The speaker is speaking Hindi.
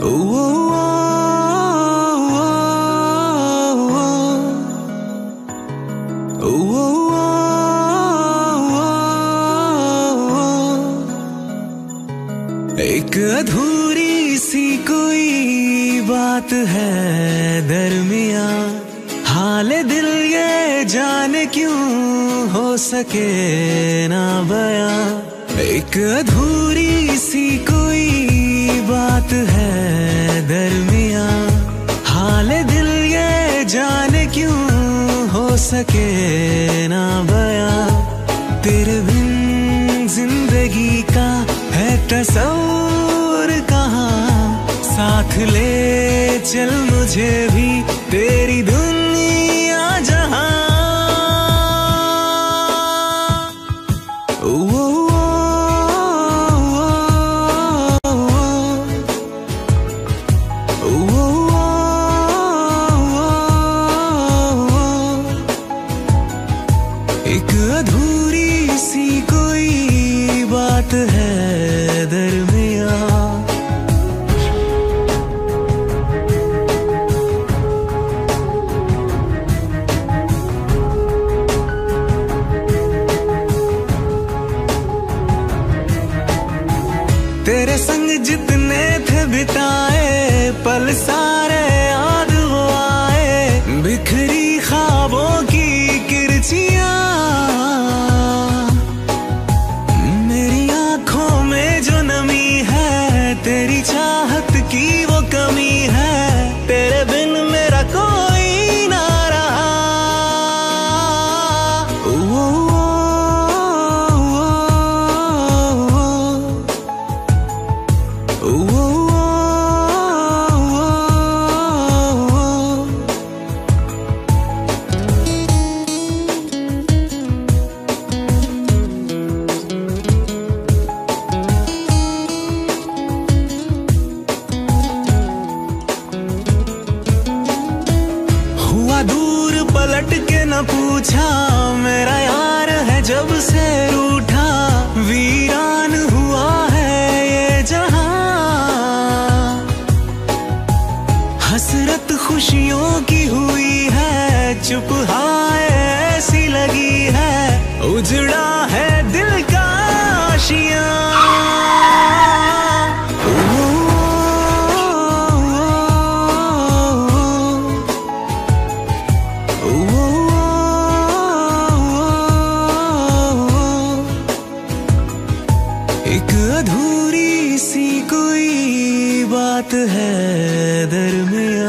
एक अधूरी सी कोई बात है दरमिया। हाल दिल ये जाने क्यों हो सके ना बया? एक अधूरी सी कोई बात है दरमिया। हाल दिल ये जाने क्यों हो सके ना बया? तेरे बिन ज़िंदगी का है तस्वर कहाँ? साथ ले चल मुझे भी, तेरी दुनिया बात है दरमिया। तेरे संग जितने थे बिताए पल सारे पलट के न पूछा, मेरा यार है जब से रूठा, वीरान हुआ है ये जहाँ। हसरत खुशियों की हुई है, चुप हाय ऐसी लगी है, उजड़ा है दिल का आशियाँ। बात है दरमिया